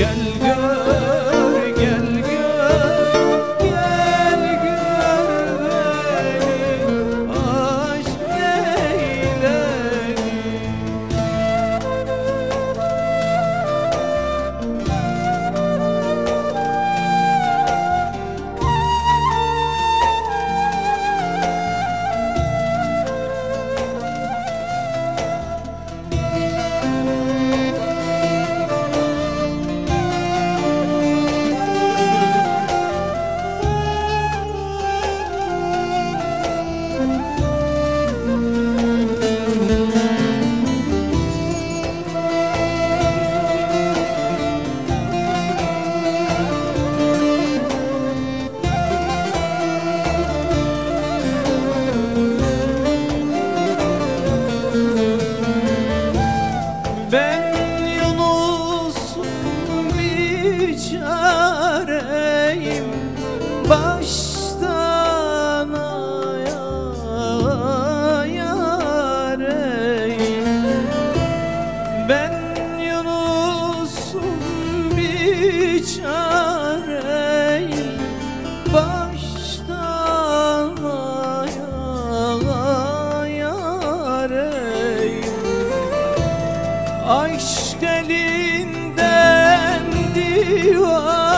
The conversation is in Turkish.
يلقى Ben Yunus'um bir çareyim Aşk elinden divan